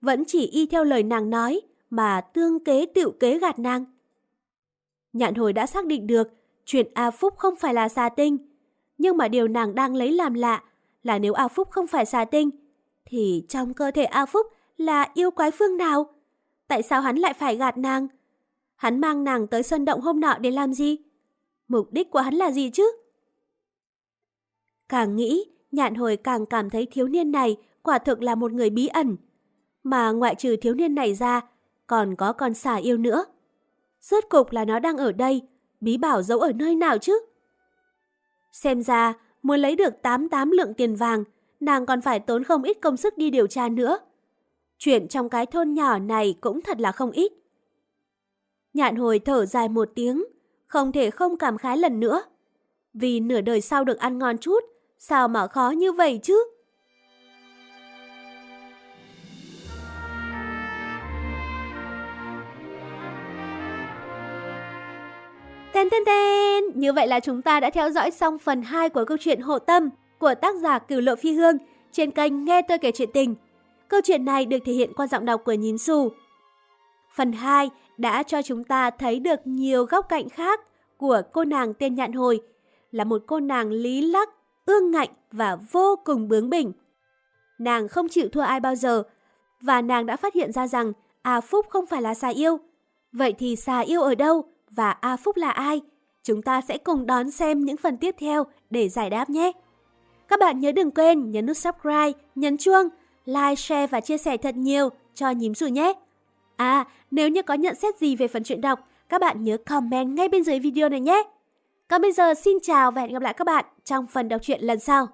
vẫn chỉ y theo lời nàng nói mà tương kế tiểu kế gạt nàng. Nhạn hồi đã xác định được chuyện A Phúc không phải là xà tinh. Nhưng mà điều nàng đang lấy làm lạ là nếu A Phúc không phải xà tinh, thì trong cơ thể A Phúc là yêu quái phương nào? Tại sao hắn lại phải gạt nàng? Hắn mang nàng tới sân động hôm nọ để làm gì? Mục đích của hắn là gì chứ? Càng nghĩ, nhạn hồi càng cảm thấy thiếu niên này quả thực là một người bí ẩn. Mà ngoại trừ thiếu niên này ra, còn có con xà yêu nữa. Rốt cục là nó đang ở đây, bí bảo giấu ở nơi nào chứ? Xem ra, muốn lấy được 88 lượng tiền vàng, nàng còn phải tốn không ít công sức đi điều tra nữa. Chuyện trong cái thôn nhỏ này cũng thật là không ít. Nhạn hồi thở dài một tiếng, không thể không cảm khái lần nữa. Vì nửa đời sau được ăn ngon chút, sao mà khó như vậy chứ? Tên tên tên! Như vậy là chúng ta đã theo dõi xong phần 2 của câu chuyện Hộ Tâm của tác giả Cửu Lộ Phi Hương trên kênh Nghe Tôi Kể Chuyện Tình. Câu chuyện này được thể hiện qua giọng đọc của Nhím Xù. Phần 2 đã cho chúng ta thấy được nhiều góc cạnh khác của cô nàng tên Nhạn Hồi, là một cô nàng lý lắc, ương ngạnh và vô cùng bướng bỉnh. Nàng không chịu thua ai bao giờ, và nàng đã phát hiện ra rằng A Phúc không phải là xà yêu. Vậy thì xà yêu ở đâu? và A Phúc là ai? Chúng ta sẽ cùng đón xem những phần tiếp theo để giải đáp nhé. Các bạn nhớ đừng quên nhấn nút subscribe, nhấn chuông, like, share và chia sẻ thật nhiều cho nhím dù nhé. À, nếu như có nhận xét gì về phần chuyện đọc, các bạn nhớ comment ngay bên dưới video này nhé. Còn bây giờ xin chào và hẹn gặp lại các bạn trong phần đọc truyện lần sau.